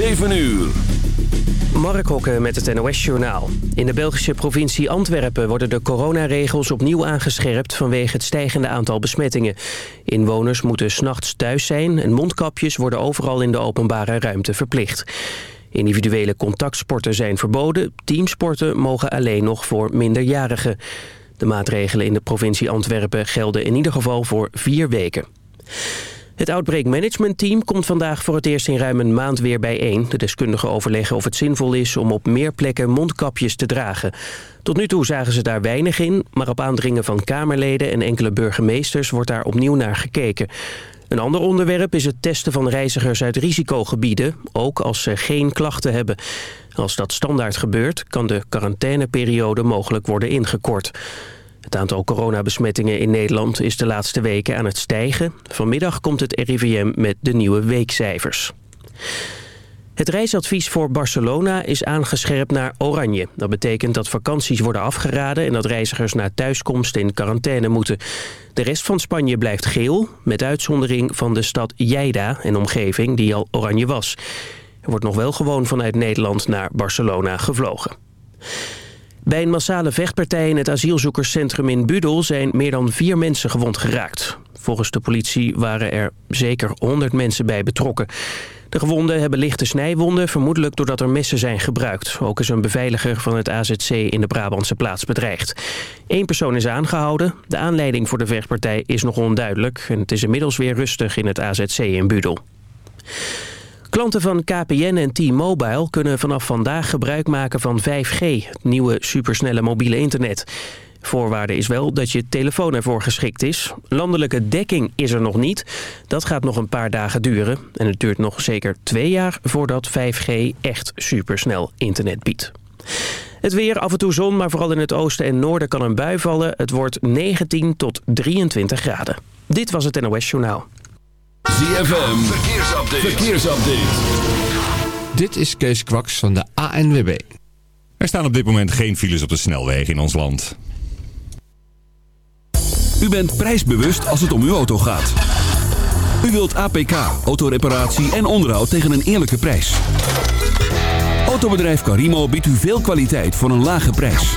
7 uur. Mark Hokke met het NOS-journaal. In de Belgische provincie Antwerpen worden de coronaregels opnieuw aangescherpt vanwege het stijgende aantal besmettingen. Inwoners moeten s'nachts thuis zijn en mondkapjes worden overal in de openbare ruimte verplicht. Individuele contactsporten zijn verboden, teamsporten mogen alleen nog voor minderjarigen. De maatregelen in de provincie Antwerpen gelden in ieder geval voor vier weken. Het Outbreak Management Team komt vandaag voor het eerst in ruim een maand weer bijeen. De deskundigen overleggen of het zinvol is om op meer plekken mondkapjes te dragen. Tot nu toe zagen ze daar weinig in, maar op aandringen van Kamerleden en enkele burgemeesters wordt daar opnieuw naar gekeken. Een ander onderwerp is het testen van reizigers uit risicogebieden, ook als ze geen klachten hebben. Als dat standaard gebeurt, kan de quarantaineperiode mogelijk worden ingekort. Het aantal coronabesmettingen in Nederland is de laatste weken aan het stijgen. Vanmiddag komt het RIVM met de nieuwe weekcijfers. Het reisadvies voor Barcelona is aangescherpt naar oranje. Dat betekent dat vakanties worden afgeraden... en dat reizigers na thuiskomst in quarantaine moeten. De rest van Spanje blijft geel... met uitzondering van de stad Lleida en omgeving die al oranje was. Er wordt nog wel gewoon vanuit Nederland naar Barcelona gevlogen. Bij een massale vechtpartij in het asielzoekerscentrum in Budel zijn meer dan vier mensen gewond geraakt. Volgens de politie waren er zeker 100 mensen bij betrokken. De gewonden hebben lichte snijwonden, vermoedelijk doordat er messen zijn gebruikt. Ook is een beveiliger van het AZC in de Brabantse plaats bedreigd. Eén persoon is aangehouden. De aanleiding voor de vechtpartij is nog onduidelijk. En het is inmiddels weer rustig in het AZC in Budel. Klanten van KPN en T-Mobile kunnen vanaf vandaag gebruik maken van 5G, het nieuwe supersnelle mobiele internet. Voorwaarde is wel dat je telefoon ervoor geschikt is. Landelijke dekking is er nog niet. Dat gaat nog een paar dagen duren. En het duurt nog zeker twee jaar voordat 5G echt supersnel internet biedt. Het weer, af en toe zon, maar vooral in het oosten en noorden kan een bui vallen. Het wordt 19 tot 23 graden. Dit was het NOS Journaal. ZFM, verkeersupdate. verkeersupdate. Dit is Kees Kwaks van de ANWB. Er staan op dit moment geen files op de snelwegen in ons land. U bent prijsbewust als het om uw auto gaat. U wilt APK, autoreparatie en onderhoud tegen een eerlijke prijs. Autobedrijf Carimo biedt u veel kwaliteit voor een lage prijs.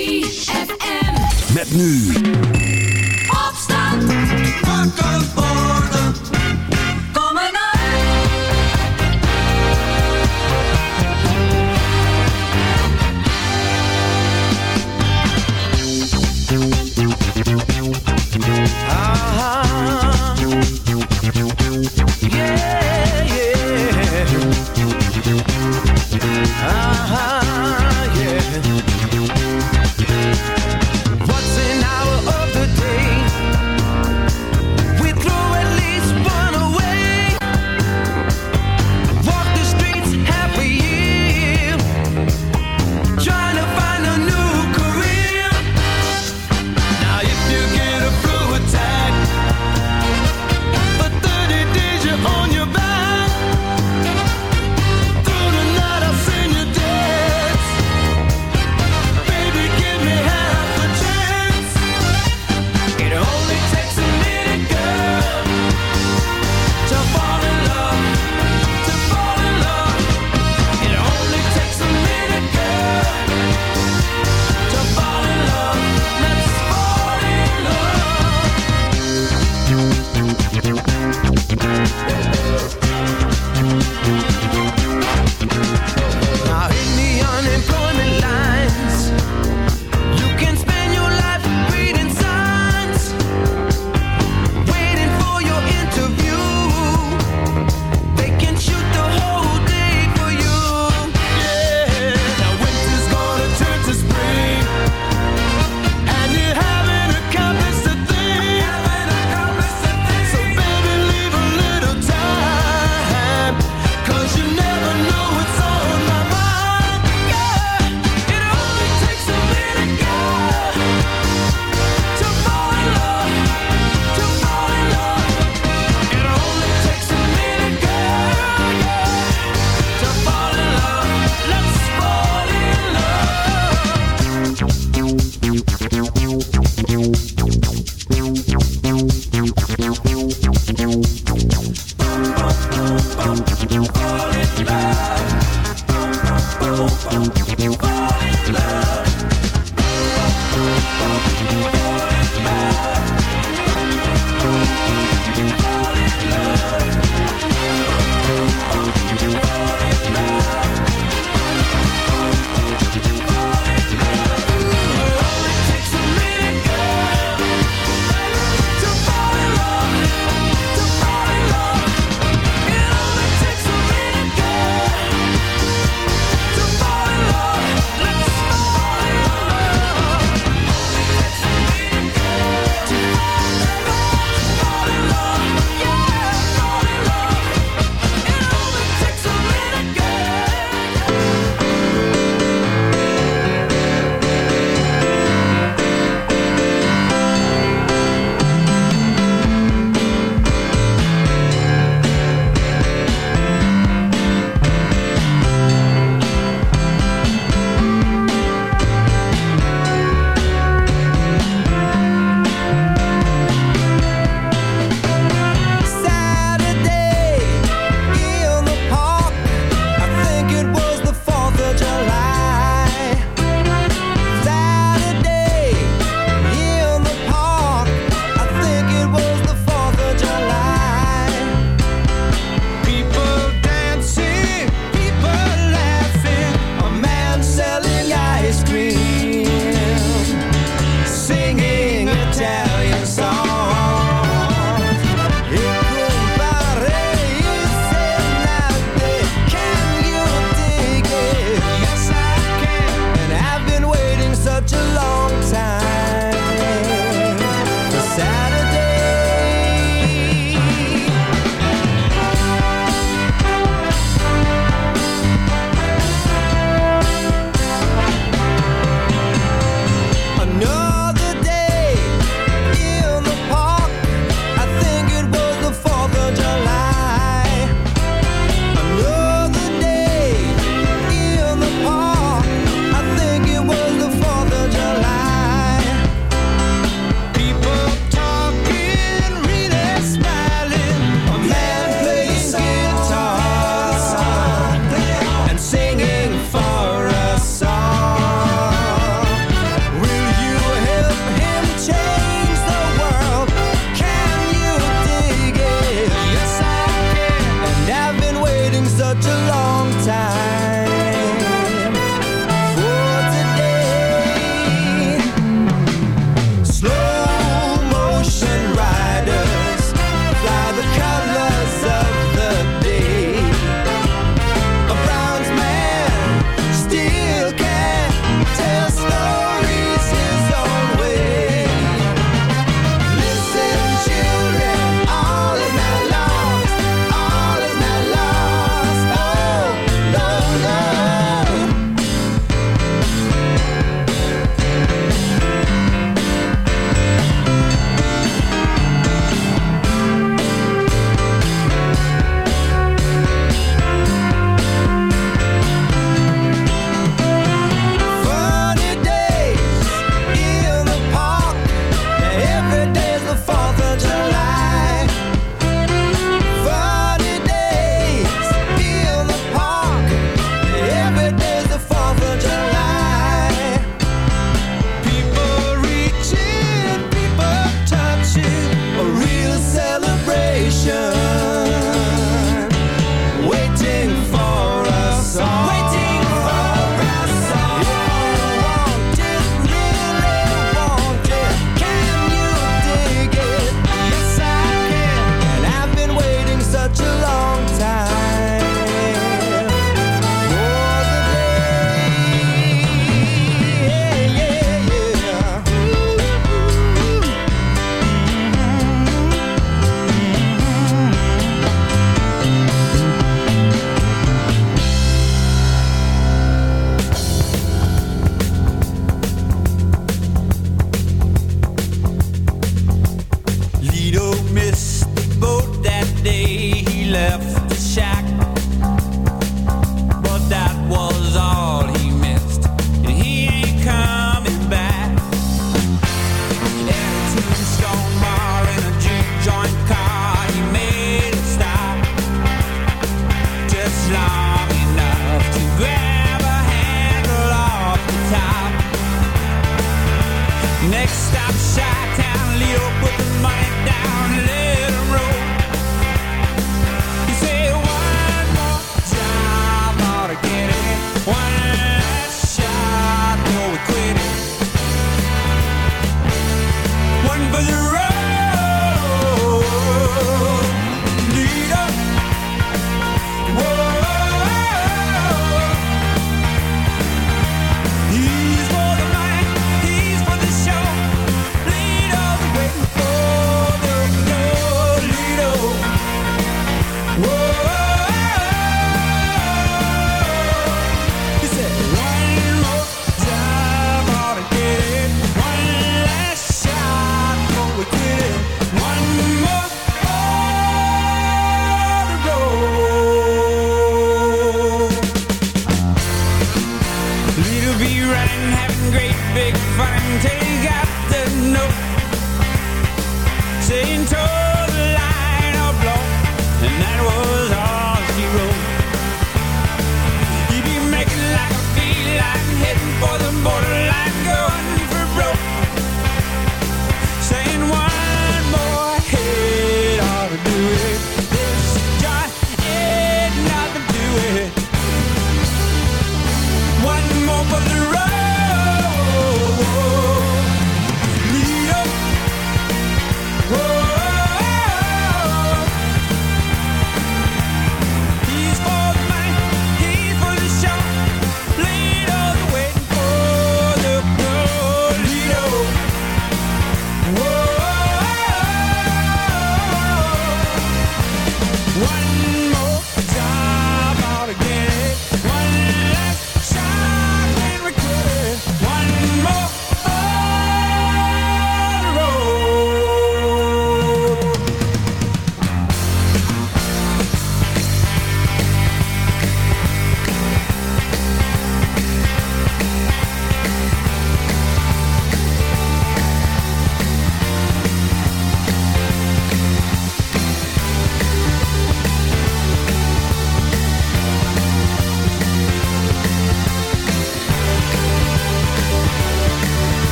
ZFM. Met nu. Opstand. Worden.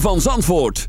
Van Zandvoort.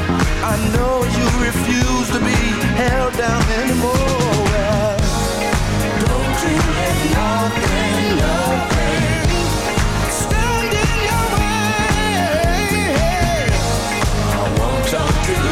I know you refuse to be held down anymore. Don't stand in your way. I want you to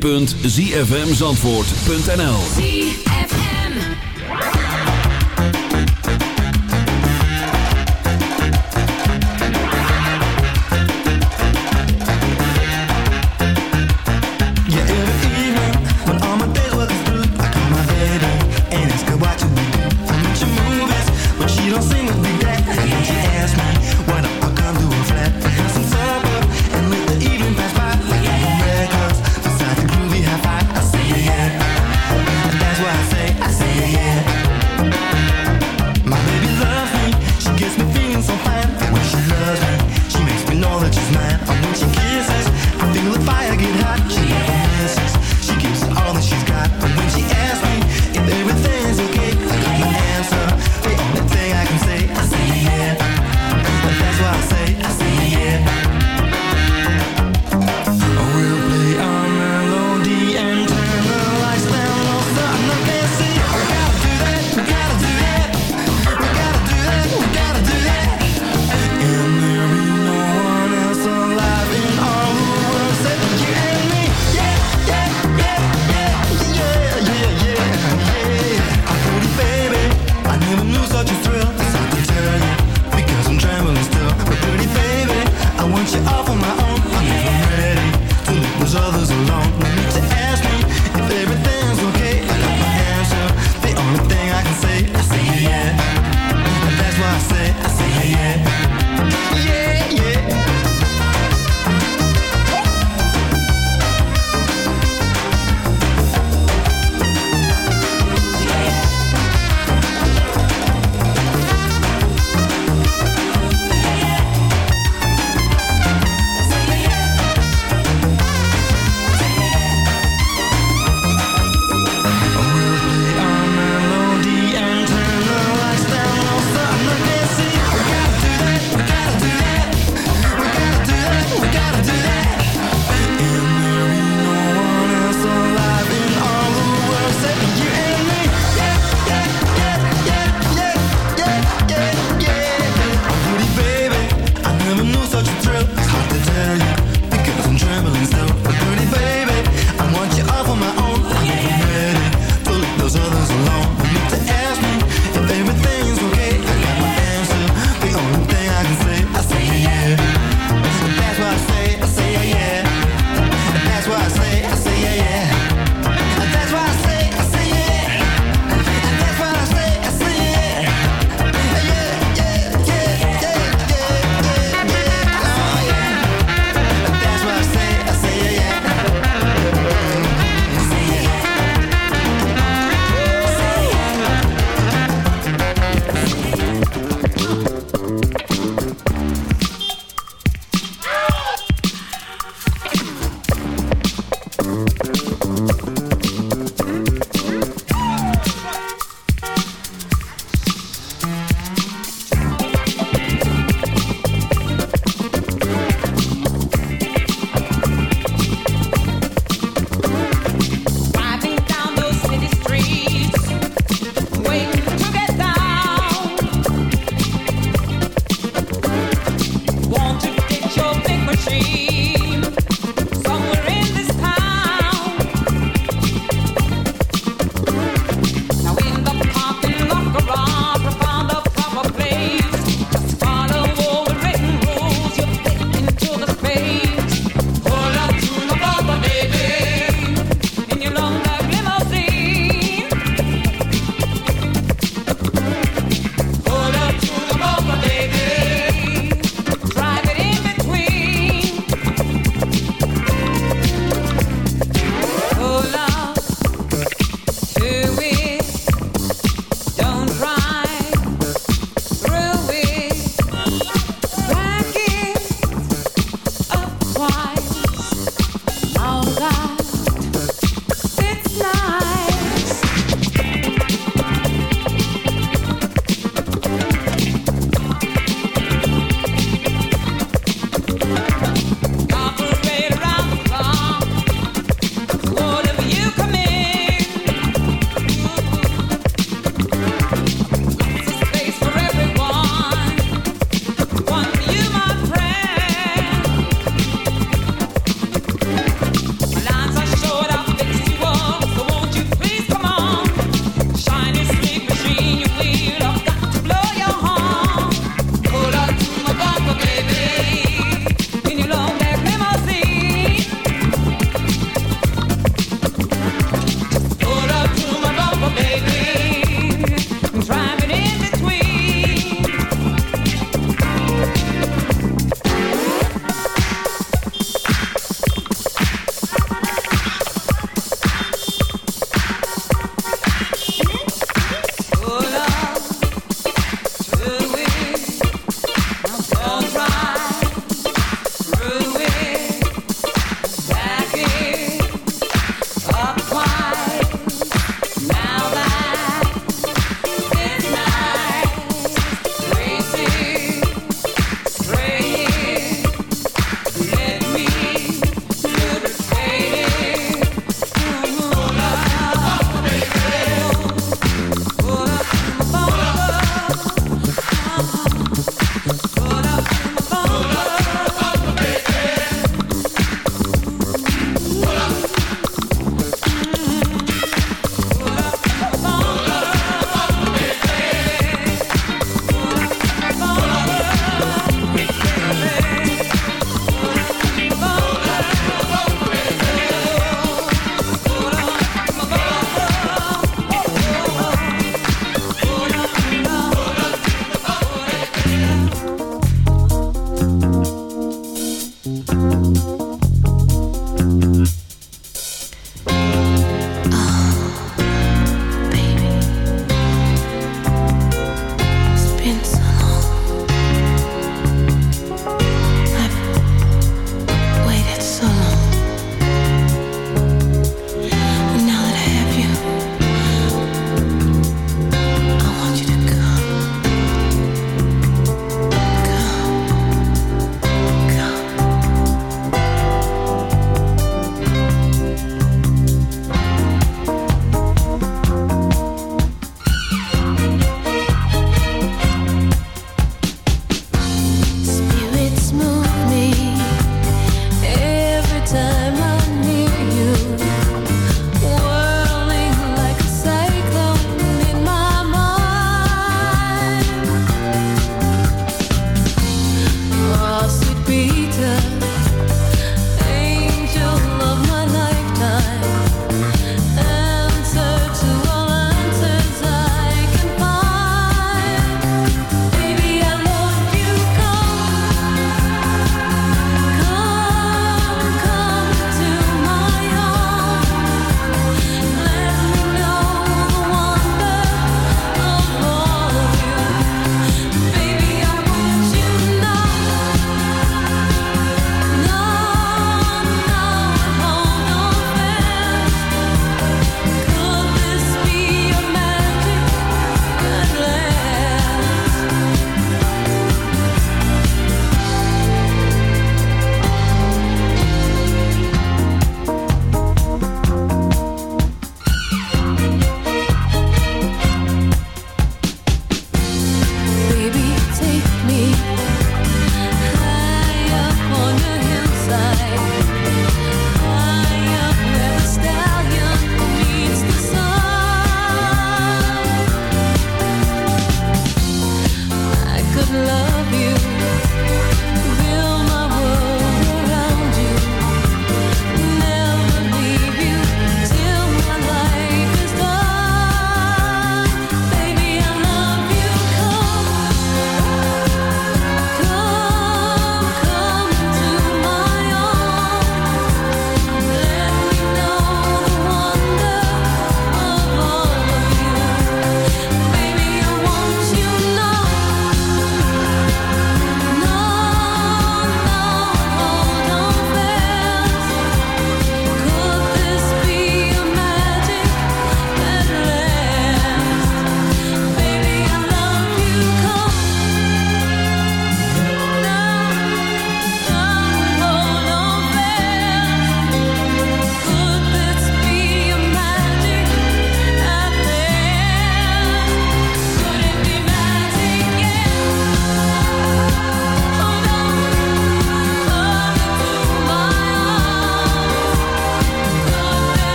www.zfmzandvoort.nl